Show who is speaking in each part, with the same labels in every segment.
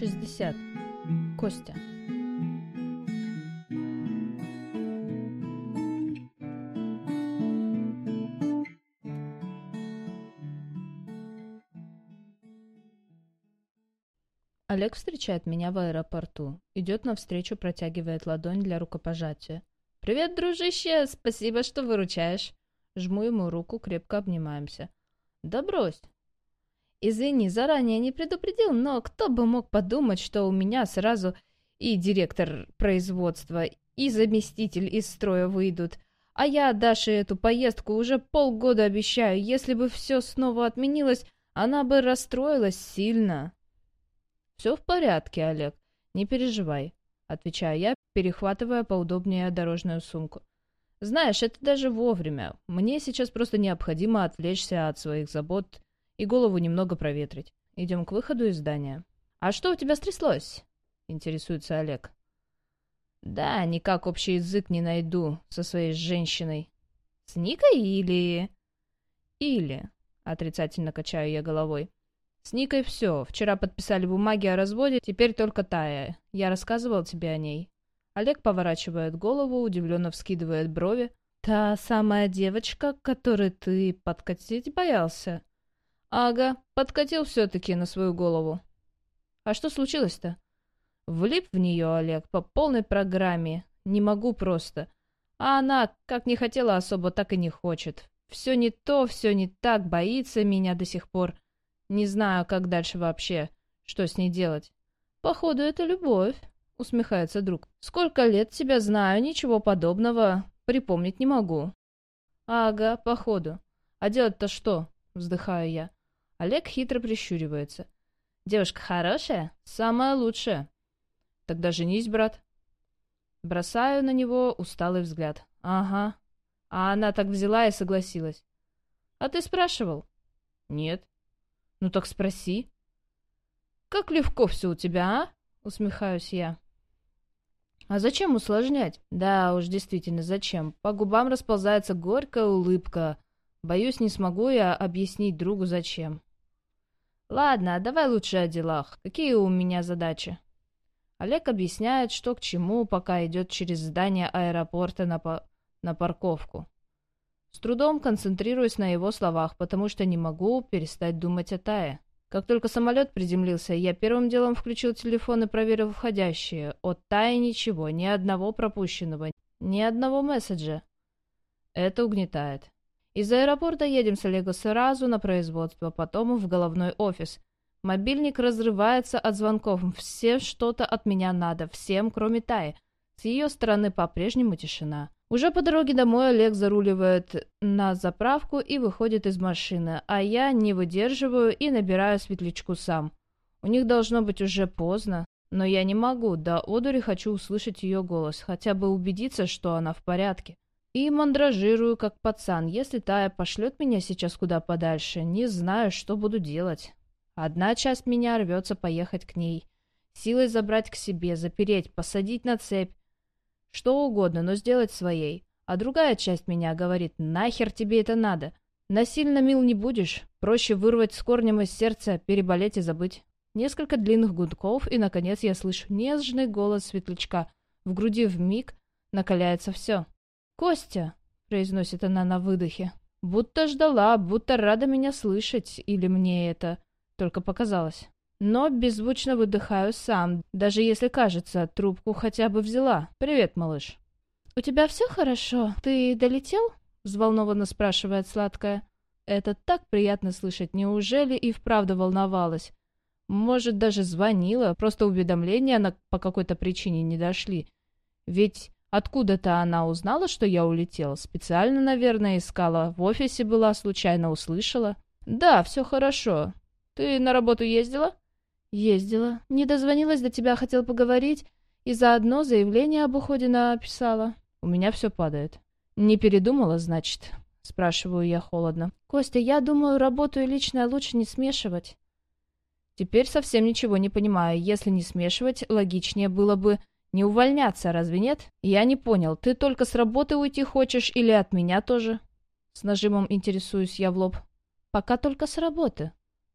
Speaker 1: 60. Костя. Олег встречает меня в аэропорту. Идет навстречу, протягивает ладонь для рукопожатия. «Привет, дружище! Спасибо, что выручаешь!» Жму ему руку, крепко обнимаемся. «Да брось!» «Извини, заранее не предупредил, но кто бы мог подумать, что у меня сразу и директор производства, и заместитель из строя выйдут. А я Даше эту поездку уже полгода обещаю. Если бы все снова отменилось, она бы расстроилась сильно». «Все в порядке, Олег, не переживай», — отвечаю я, перехватывая поудобнее дорожную сумку. Знаешь, это даже вовремя. Мне сейчас просто необходимо отвлечься от своих забот и голову немного проветрить. Идем к выходу из здания. А что у тебя стряслось? Интересуется Олег. Да, никак общий язык не найду со своей женщиной. С Никой или... Или... Отрицательно качаю я головой. С Никой все. Вчера подписали бумаги о разводе, теперь только Тая. Я рассказывал тебе о ней. Олег поворачивает голову, удивленно вскидывает брови. «Та самая девочка, которой ты подкатить боялся?» «Ага, подкатил все-таки на свою голову». «А что случилось-то?» «Влип в нее, Олег, по полной программе. Не могу просто. А она, как не хотела особо, так и не хочет. Все не то, все не так, боится меня до сих пор. Не знаю, как дальше вообще, что с ней делать. Походу, это любовь» усмехается друг. «Сколько лет тебя знаю, ничего подобного припомнить не могу». «Ага, походу. А делать-то что?» — вздыхаю я. Олег хитро прищуривается. «Девушка хорошая? Самая лучшая». «Тогда женись, брат». Бросаю на него усталый взгляд. «Ага». А она так взяла и согласилась. «А ты спрашивал?» «Нет». «Ну так спроси». «Как легко все у тебя, а?» — усмехаюсь я. А зачем усложнять? Да уж, действительно, зачем? По губам расползается горькая улыбка. Боюсь, не смогу я объяснить другу, зачем. Ладно, давай лучше о делах. Какие у меня задачи? Олег объясняет, что к чему, пока идет через здание аэропорта на, по... на парковку. С трудом концентрируюсь на его словах, потому что не могу перестать думать о Тае. Как только самолет приземлился, я первым делом включил телефон и проверил входящие. От Таи ничего, ни одного пропущенного, ни одного месседжа. Это угнетает. Из аэропорта едем с Олега сразу на производство, потом в головной офис. Мобильник разрывается от звонков. Все что-то от меня надо, всем, кроме Таи. С ее стороны по-прежнему тишина. Уже по дороге домой Олег заруливает на заправку и выходит из машины, а я не выдерживаю и набираю светлячку сам. У них должно быть уже поздно, но я не могу, до одури хочу услышать ее голос, хотя бы убедиться, что она в порядке. И мандражирую, как пацан, если Тая пошлет меня сейчас куда подальше, не знаю, что буду делать. Одна часть меня рвется поехать к ней, силой забрать к себе, запереть, посадить на цепь, что угодно, но сделать своей. А другая часть меня говорит, нахер тебе это надо? Насильно мил не будешь, проще вырвать с корнем из сердца, переболеть и забыть. Несколько длинных гудков, и, наконец, я слышу нежный голос светлячка. В груди вмиг накаляется все. «Костя!» — произносит она на выдохе. «Будто ждала, будто рада меня слышать, или мне это только показалось». Но беззвучно выдыхаю сам, даже если кажется, трубку хотя бы взяла. «Привет, малыш». «У тебя все хорошо? Ты долетел?» — взволнованно спрашивает сладкая. Это так приятно слышать. Неужели и вправду волновалась? Может, даже звонила, просто уведомления на, по какой-то причине не дошли. Ведь откуда-то она узнала, что я улетела. Специально, наверное, искала. В офисе была, случайно услышала. «Да, все хорошо. Ты на работу ездила?» «Ездила. Не дозвонилась до тебя, хотел поговорить. И заодно заявление об уходе написала. У меня все падает». «Не передумала, значит?» Спрашиваю я холодно. «Костя, я думаю, работу и личное лучше не смешивать». Теперь совсем ничего не понимаю. Если не смешивать, логичнее было бы не увольняться, разве нет? Я не понял, ты только с работы уйти хочешь или от меня тоже? С нажимом интересуюсь я в лоб. Пока только с работы,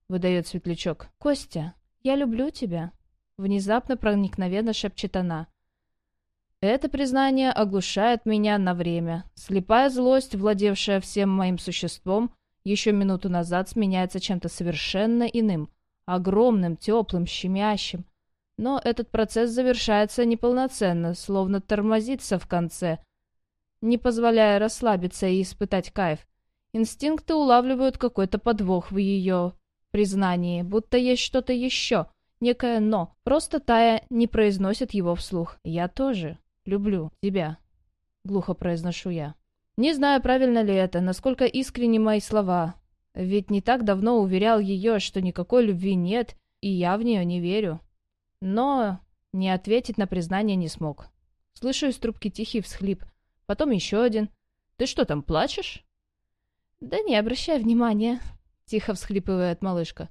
Speaker 1: выдает светлячок. Костя, «Я люблю тебя». Внезапно проникновенно шепчет она. Это признание оглушает меня на время. Слепая злость, владевшая всем моим существом, еще минуту назад сменяется чем-то совершенно иным, огромным, теплым, щемящим. Но этот процесс завершается неполноценно, словно тормозится в конце, не позволяя расслабиться и испытать кайф. Инстинкты улавливают какой-то подвох в ее признании, будто есть что-то еще, некое «но». Просто Тая не произносит его вслух. «Я тоже люблю тебя», — глухо произношу я. Не знаю, правильно ли это, насколько искренни мои слова. Ведь не так давно уверял ее, что никакой любви нет, и я в нее не верю. Но не ответить на признание не смог. Слышу из трубки тихий всхлип. Потом еще один. «Ты что там, плачешь?» «Да не обращай внимания», — тихо всхлипывает малышка.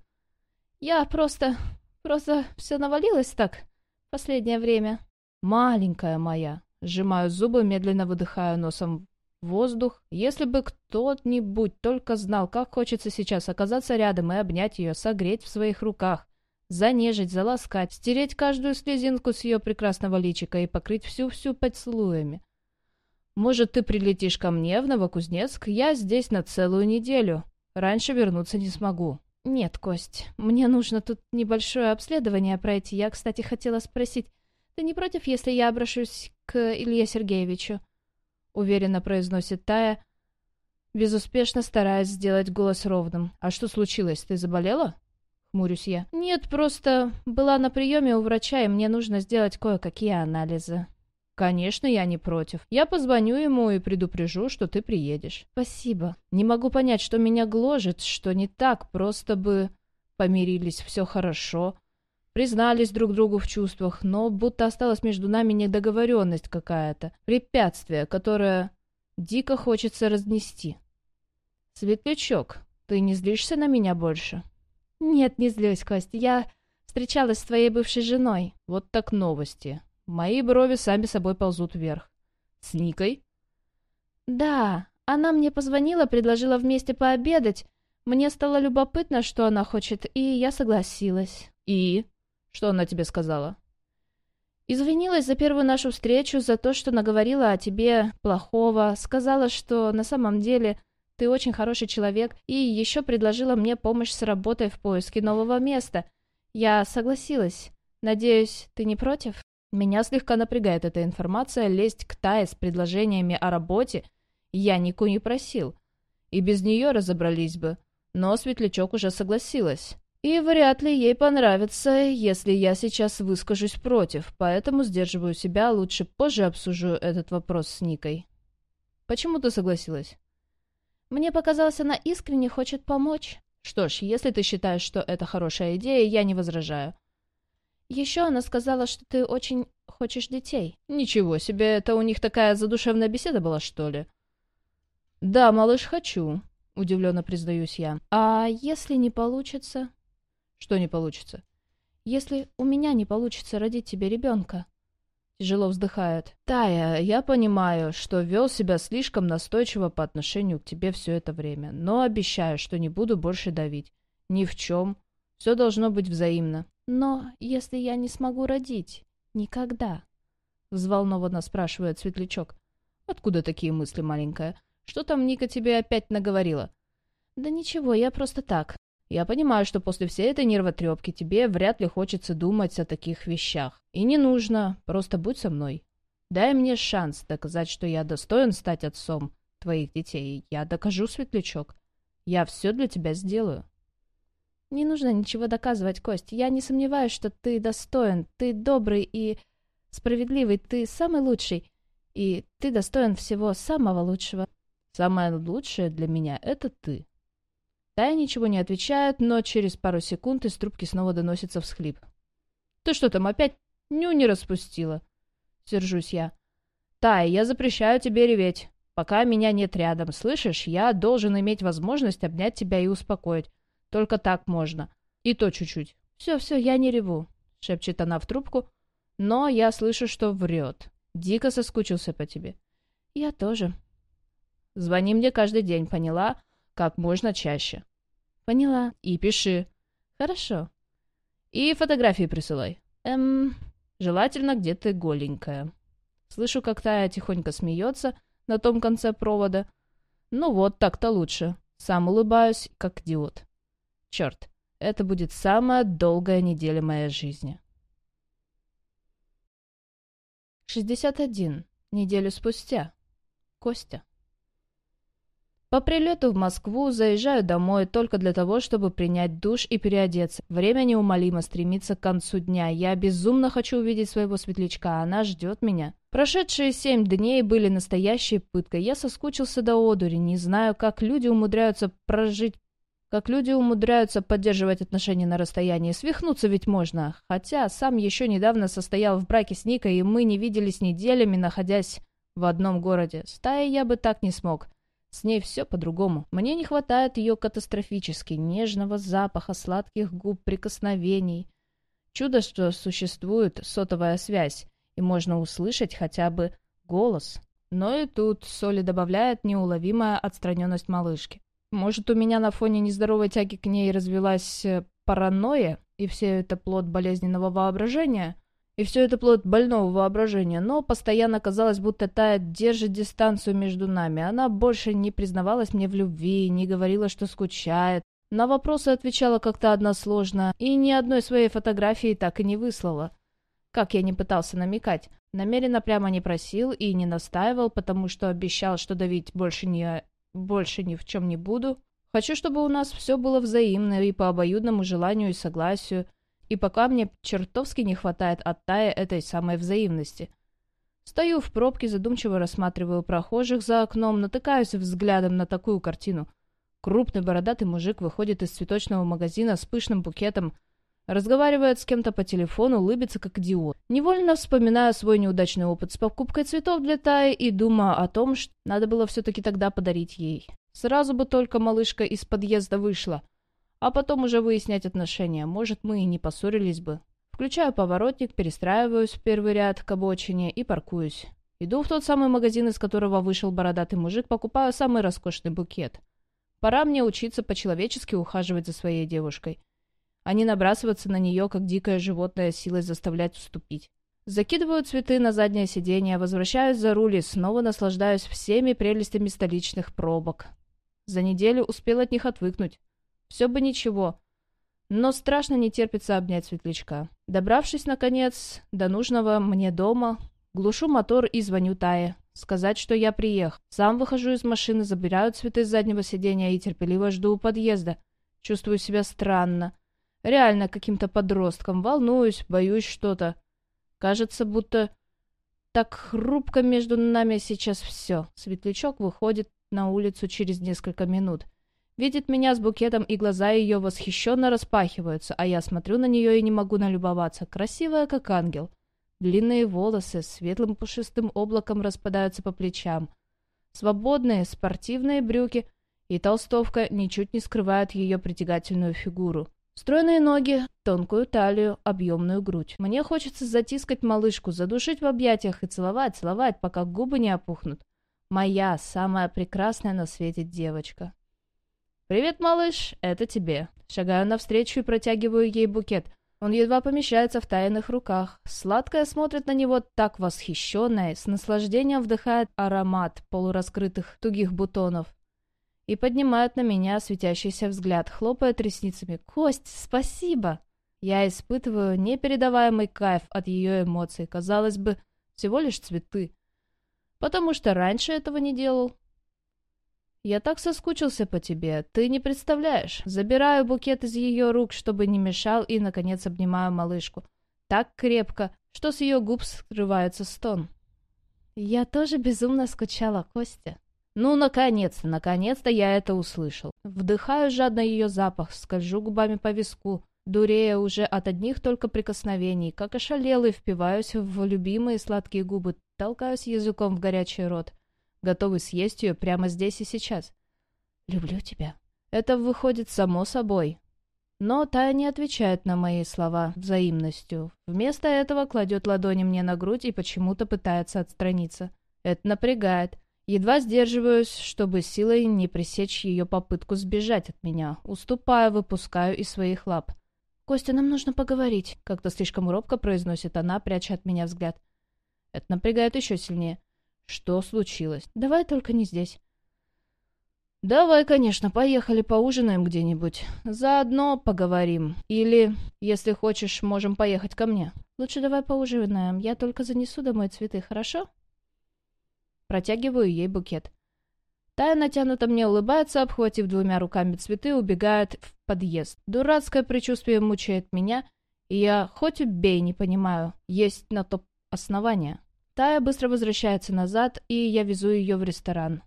Speaker 1: «Я просто... просто все навалилось так последнее время». «Маленькая моя», — сжимаю зубы, медленно выдыхаю носом воздух. Если бы кто-нибудь только знал, как хочется сейчас оказаться рядом и обнять ее, согреть в своих руках, занежить, заласкать, стереть каждую слезинку с ее прекрасного личика и покрыть всю-всю поцелуями. Может, ты прилетишь ко мне в Новокузнецк? Я здесь на целую неделю. Раньше вернуться не смогу. Нет, Кость, мне нужно тут небольшое обследование пройти. Я, кстати, хотела спросить, ты не против, если я обращусь к Илье Сергеевичу? Уверенно произносит Тая, безуспешно стараясь сделать голос ровным. А что случилось? Ты заболела? Хмурюсь я. «Нет, просто была на приеме у врача, и мне нужно сделать кое-какие анализы». «Конечно, я не против. Я позвоню ему и предупрежу, что ты приедешь». «Спасибо. Не могу понять, что меня гложет, что не так, просто бы помирились, все хорошо, признались друг другу в чувствах, но будто осталась между нами недоговоренность какая-то, препятствие, которое дико хочется разнести. Светлячок, ты не злишься на меня больше?» «Нет, не злюсь, Костя. Я встречалась с твоей бывшей женой». «Вот так новости. Мои брови сами собой ползут вверх». «С Никой?» «Да. Она мне позвонила, предложила вместе пообедать. Мне стало любопытно, что она хочет, и я согласилась». «И? Что она тебе сказала?» Извинилась за первую нашу встречу, за то, что наговорила о тебе плохого, сказала, что на самом деле ты очень хороший человек и еще предложила мне помощь с работой в поиске нового места. Я согласилась. Надеюсь, ты не против? Меня слегка напрягает эта информация, лезть к Тае с предложениями о работе я Нику не просил. И без нее разобрались бы. Но Светлячок уже согласилась. И вряд ли ей понравится, если я сейчас выскажусь против, поэтому сдерживаю себя, лучше позже обсужу этот вопрос с Никой. Почему ты согласилась? Мне показалось, она искренне хочет помочь. Что ж, если ты считаешь, что это хорошая идея, я не возражаю. Еще она сказала, что ты очень хочешь детей. Ничего себе, это у них такая задушевная беседа была, что ли? Да, малыш, хочу, удивленно признаюсь я. А если не получится? Что не получится? Если у меня не получится родить тебе ребенка? Тяжело вздыхает. «Тая, я понимаю, что вел себя слишком настойчиво по отношению к тебе все это время, но обещаю, что не буду больше давить. Ни в чем. Все должно быть взаимно». «Но если я не смогу родить? Никогда?» Взволнованно спрашивает Светлячок. «Откуда такие мысли, маленькая? Что там Ника тебе опять наговорила?» «Да ничего, я просто так. Я понимаю, что после всей этой нервотрепки тебе вряд ли хочется думать о таких вещах. И не нужно, просто будь со мной. Дай мне шанс доказать, что я достоин стать отцом твоих детей. Я докажу, Светлячок. Я все для тебя сделаю. Не нужно ничего доказывать, Кость. Я не сомневаюсь, что ты достоин. Ты добрый и справедливый. Ты самый лучший. И ты достоин всего самого лучшего. Самое лучшее для меня — это ты. Тая ничего не отвечает, но через пару секунд из трубки снова доносится всхлип. «Ты что там, опять ню не распустила?» Сержусь я. «Тая, я запрещаю тебе реветь. Пока меня нет рядом, слышишь? Я должен иметь возможность обнять тебя и успокоить. Только так можно. И то чуть-чуть». «Все-все, я не реву», — шепчет она в трубку. Но я слышу, что врет. Дико соскучился по тебе. «Я тоже». «Звони мне каждый день, поняла?» Как можно чаще. Поняла. И пиши. Хорошо. И фотографии присылай. Эм, желательно где-то голенькая. Слышу, как Тая тихонько смеется на том конце провода. Ну вот, так-то лучше. Сам улыбаюсь, как идиот. Черт, это будет самая долгая неделя моей жизни. 61. Неделю спустя. Костя. По прилету в Москву заезжаю домой только для того, чтобы принять душ и переодеться. Время неумолимо стремится к концу дня. Я безумно хочу увидеть своего светлячка, она ждет меня. Прошедшие семь дней были настоящей пыткой. Я соскучился до одури, не знаю, как люди умудряются прожить как люди умудряются поддерживать отношения на расстоянии. Свихнуться ведь можно. Хотя сам еще недавно состоял в браке с Никой, и мы не виделись неделями, находясь в одном городе. Стаи я бы так не смог. С ней все по-другому. Мне не хватает ее катастрофически нежного запаха, сладких губ, прикосновений. Чудо, что существует сотовая связь, и можно услышать хотя бы голос. Но и тут соли добавляет неуловимая отстраненность малышки. Может, у меня на фоне нездоровой тяги к ней развилась э, паранойя, и все это плод болезненного воображения? И все это плод больного воображения, но постоянно казалось, будто Тая держит дистанцию между нами. Она больше не признавалась мне в любви, не говорила, что скучает. На вопросы отвечала как-то односложно, и ни одной своей фотографии так и не выслала. Как я не пытался намекать, намеренно прямо не просил и не настаивал, потому что обещал, что давить больше не, больше ни в чем не буду. Хочу, чтобы у нас все было взаимно и по обоюдному желанию и согласию, и пока мне чертовски не хватает от Тая этой самой взаимности. Стою в пробке, задумчиво рассматриваю прохожих за окном, натыкаюсь взглядом на такую картину. Крупный бородатый мужик выходит из цветочного магазина с пышным букетом, разговаривает с кем-то по телефону, улыбится как идиот. Невольно вспоминаю свой неудачный опыт с покупкой цветов для Таи и думаю о том, что надо было все-таки тогда подарить ей. Сразу бы только малышка из подъезда вышла — а потом уже выяснять отношения. Может, мы и не поссорились бы. Включаю поворотник, перестраиваюсь в первый ряд к обочине и паркуюсь. Иду в тот самый магазин, из которого вышел бородатый мужик, покупаю самый роскошный букет. Пора мне учиться по-человечески ухаживать за своей девушкой, а не набрасываться на нее, как дикое животное, силой заставлять уступить. Закидываю цветы на заднее сиденье, возвращаюсь за руль и снова наслаждаюсь всеми прелестями столичных пробок. За неделю успел от них отвыкнуть. Все бы ничего. Но страшно не терпится обнять светлячка. Добравшись, наконец, до нужного мне дома, глушу мотор и звоню Тае. Сказать, что я приехал. Сам выхожу из машины, забираю цветы с заднего сиденья и терпеливо жду у подъезда. Чувствую себя странно. Реально каким-то подростком. Волнуюсь, боюсь что-то. Кажется, будто так хрупко между нами сейчас все. Светлячок выходит на улицу через несколько минут. Видит меня с букетом, и глаза ее восхищенно распахиваются, а я смотрю на нее и не могу налюбоваться. Красивая, как ангел. Длинные волосы светлым пушистым облаком распадаются по плечам. Свободные спортивные брюки и толстовка ничуть не скрывают ее притягательную фигуру. Стройные ноги, тонкую талию, объемную грудь. Мне хочется затискать малышку, задушить в объятиях и целовать, целовать, пока губы не опухнут. Моя самая прекрасная на свете девочка. «Привет, малыш, это тебе». Шагаю навстречу и протягиваю ей букет. Он едва помещается в тайных руках. Сладкая смотрит на него так восхищенная, с наслаждением вдыхает аромат полураскрытых тугих бутонов. И поднимает на меня светящийся взгляд, хлопает ресницами. «Кость, спасибо!» Я испытываю непередаваемый кайф от ее эмоций. Казалось бы, всего лишь цветы. Потому что раньше этого не делал. «Я так соскучился по тебе, ты не представляешь». Забираю букет из ее рук, чтобы не мешал, и, наконец, обнимаю малышку. Так крепко, что с ее губ скрывается стон. «Я тоже безумно скучала, Костя». Ну, наконец-то, наконец-то я это услышал. Вдыхаю жадно ее запах, скольжу губами по виску, дурея уже от одних только прикосновений, как ошалелый впиваюсь в любимые сладкие губы, толкаюсь языком в горячий рот готовый съесть ее прямо здесь и сейчас. «Люблю тебя». Это выходит само собой. Но Тая не отвечает на мои слова взаимностью. Вместо этого кладет ладони мне на грудь и почему-то пытается отстраниться. Это напрягает. Едва сдерживаюсь, чтобы силой не пресечь ее попытку сбежать от меня. Уступаю, выпускаю из своих лап. «Костя, нам нужно поговорить», — как-то слишком робко произносит она, пряча от меня взгляд. Это напрягает еще сильнее. Что случилось? Давай только не здесь. «Давай, конечно, поехали поужинаем где-нибудь. Заодно поговорим. Или, если хочешь, можем поехать ко мне. Лучше давай поужинаем. Я только занесу домой цветы, хорошо?» Протягиваю ей букет. Тая натянуто мне улыбается, обхватив двумя руками цветы, убегает в подъезд. Дурацкое предчувствие мучает меня, и я, хоть убей, не понимаю, есть на то основания. Тая быстро возвращается назад, и я везу ее в ресторан.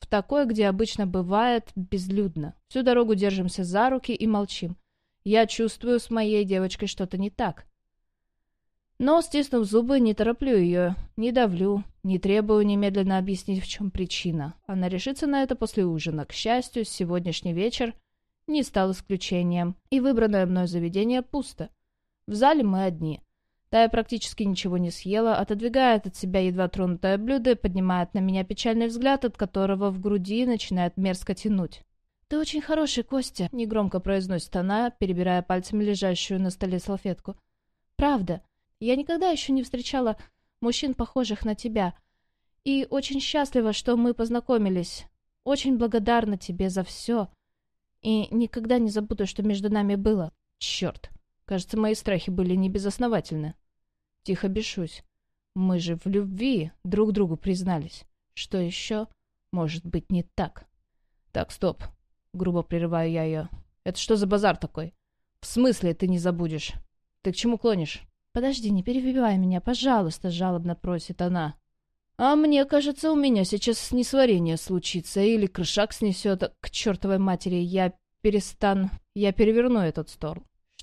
Speaker 1: В такое, где обычно бывает безлюдно. Всю дорогу держимся за руки и молчим. Я чувствую с моей девочкой что-то не так. Но, стиснув зубы, не тороплю ее, не давлю, не требую немедленно объяснить, в чем причина. Она решится на это после ужина. К счастью, сегодняшний вечер не стал исключением, и выбранное мной заведение пусто. В зале мы одни. Тая практически ничего не съела, отодвигает от себя едва тронутое блюдо и поднимает на меня печальный взгляд, от которого в груди начинает мерзко тянуть. «Ты очень хороший, Костя», — негромко произносит она, перебирая пальцами лежащую на столе салфетку. «Правда. Я никогда еще не встречала мужчин, похожих на тебя. И очень счастлива, что мы познакомились. Очень благодарна тебе за все. И никогда не забуду, что между нами было. Черт. Кажется, мои страхи были не безосновательны. Тихо бешусь. Мы же в любви друг другу признались. Что еще может быть не так? Так, стоп. Грубо прерываю я ее. Это что за базар такой? В смысле ты не забудешь? Ты к чему клонишь? «Подожди, не перебивай меня, пожалуйста», — жалобно просит она. «А мне кажется, у меня сейчас несварение случится, или крышак снесет. К чертовой матери, я перестан... Я переверну этот стол».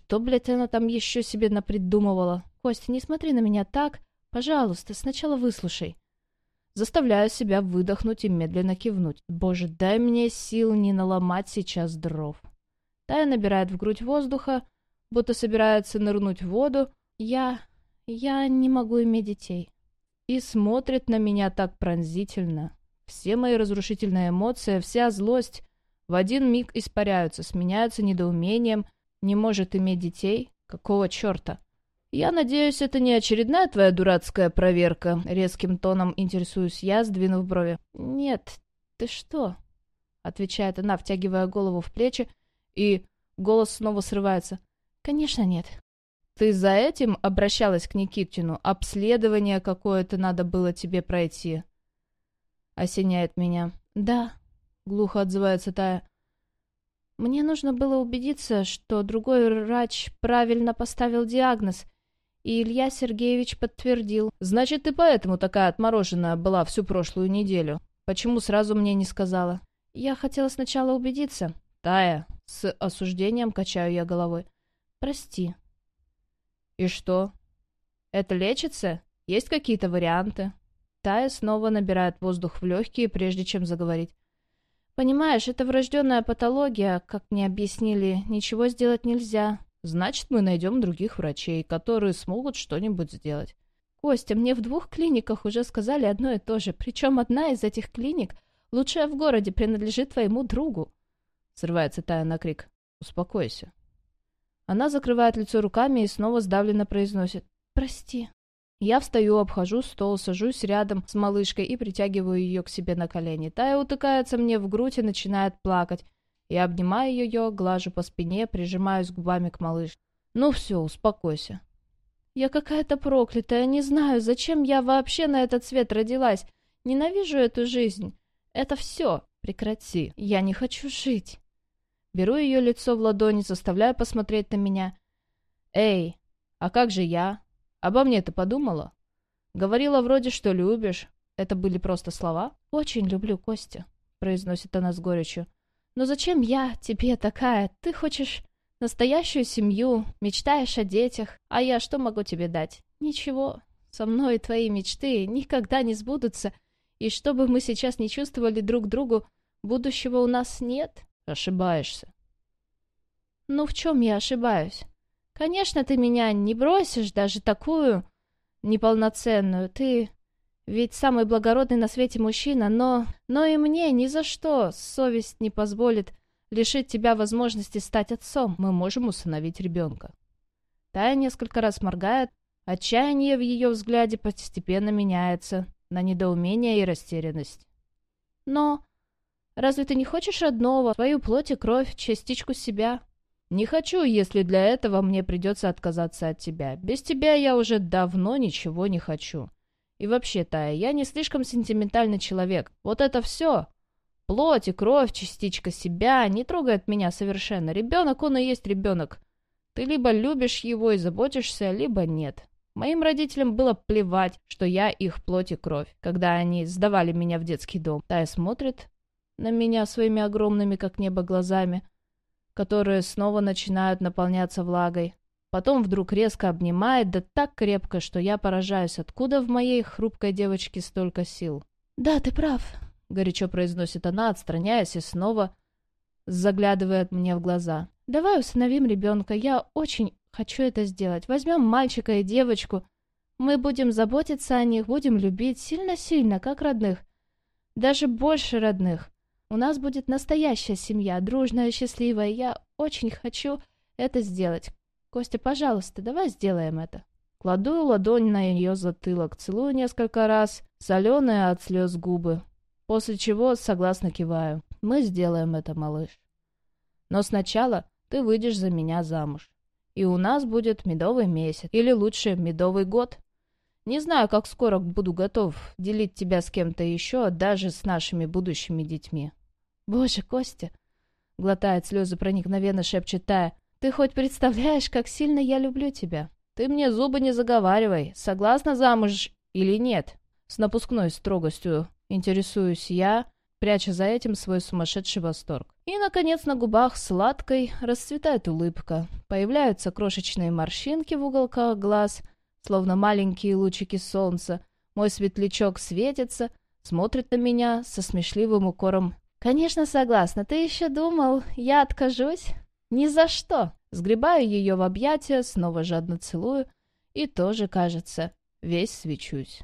Speaker 1: Что, блядь, она там еще себе напридумывала? Костя, не смотри на меня так. Пожалуйста, сначала выслушай. Заставляю себя выдохнуть и медленно кивнуть. Боже, дай мне сил не наломать сейчас дров. Тая набирает в грудь воздуха, будто собирается нырнуть в воду, я... я не могу иметь детей. И смотрит на меня так пронзительно. Все мои разрушительные эмоции, вся злость в один миг испаряются, сменяются недоумением. Не может иметь детей? Какого черта? Я надеюсь, это не очередная твоя дурацкая проверка. Резким тоном интересуюсь я, сдвинув брови. Нет, ты что? Отвечает она, втягивая голову в плечи, и голос снова срывается. Конечно, нет. Ты за этим обращалась к Никитину? Обследование какое-то надо было тебе пройти?» Осеняет меня. «Да», — глухо отзывается Тая. «Мне нужно было убедиться, что другой врач правильно поставил диагноз, и Илья Сергеевич подтвердил. Значит, ты поэтому такая отмороженная была всю прошлую неделю. Почему сразу мне не сказала?» «Я хотела сначала убедиться». «Тая», — с осуждением качаю я головой. «Прости», «И что? Это лечится? Есть какие-то варианты?» Тая снова набирает воздух в легкие, прежде чем заговорить. «Понимаешь, это врожденная патология, как мне объяснили, ничего сделать нельзя. Значит, мы найдем других врачей, которые смогут что-нибудь сделать». «Костя, мне в двух клиниках уже сказали одно и то же, причем одна из этих клиник, лучшая в городе, принадлежит твоему другу». Срывается Тая на крик. «Успокойся. Она закрывает лицо руками и снова сдавленно произносит «Прости». Я встаю, обхожу стол, сажусь рядом с малышкой и притягиваю ее к себе на колени. Тая утыкается мне в грудь и начинает плакать. Я обнимаю ее, глажу по спине, прижимаюсь губами к малышке. «Ну все, успокойся». «Я какая-то проклятая, не знаю, зачем я вообще на этот свет родилась. Ненавижу эту жизнь. Это все. Прекрати. Я не хочу жить». Беру ее лицо в ладони, заставляю посмотреть на меня. «Эй, а как же я? Обо мне ты подумала? Говорила вроде, что любишь. Это были просто слова?» «Очень люблю Костя», — произносит она с горечью. «Но зачем я тебе такая? Ты хочешь настоящую семью, мечтаешь о детях, а я что могу тебе дать? Ничего. Со мной твои мечты никогда не сбудутся, и что бы мы сейчас не чувствовали друг другу, будущего у нас нет». Ошибаешься. Ну в чем я ошибаюсь? Конечно, ты меня не бросишь, даже такую неполноценную. Ты ведь самый благородный на свете мужчина, но... Но и мне ни за что совесть не позволит лишит тебя возможности стать отцом, мы можем усыновить ребенка. Тая несколько раз моргает, отчаяние в ее взгляде постепенно меняется на недоумение и растерянность. Но разве ты не хочешь родного, твою плоть и кровь, частичку себя? Не хочу, если для этого мне придется отказаться от тебя. Без тебя я уже давно ничего не хочу. И вообще, Тая, я не слишком сентиментальный человек. Вот это все. Плоть и кровь, частичка себя, не трогает меня совершенно. Ребенок, он и есть ребенок. Ты либо любишь его и заботишься, либо нет. Моим родителям было плевать, что я их плоть и кровь, когда они сдавали меня в детский дом. Тая смотрит на меня своими огромными, как небо, глазами, которые снова начинают наполняться влагой. Потом вдруг резко обнимает, да так крепко, что я поражаюсь, откуда в моей хрупкой девочке столько сил. «Да, ты прав», — горячо произносит она, отстраняясь и снова заглядывает мне в глаза. «Давай усыновим ребенка, я очень хочу это сделать. Возьмем мальчика и девочку. Мы будем заботиться о них, будем любить сильно-сильно, как родных. Даже больше родных. У нас будет настоящая семья, дружная, счастливая. Я очень хочу это сделать. Костя, пожалуйста, давай сделаем это. Кладу ладонь на ее затылок, целую несколько раз, соленые от слез губы, после чего согласно киваю. Мы сделаем это, малыш. Но сначала ты выйдешь за меня замуж. И у нас будет медовый месяц, или лучше медовый год. Не знаю, как скоро буду готов делить тебя с кем-то еще, даже с нашими будущими детьми. Боже, Костя, глотает слезы проникновенно, шепчет Тая, ты хоть представляешь, как сильно я люблю тебя? Ты мне зубы не заговаривай, согласна замуж или нет? С напускной строгостью интересуюсь я, пряча за этим свой сумасшедший восторг. И, наконец, на губах сладкой расцветает улыбка. Появляются крошечные морщинки в уголках глаз, словно маленькие лучики солнца. Мой светлячок светится, смотрит на меня со смешливым укором. «Конечно, согласна. Ты еще думал, я откажусь?» «Ни за что!» Сгребаю ее в объятия, снова жадно целую и тоже, кажется, весь свечусь.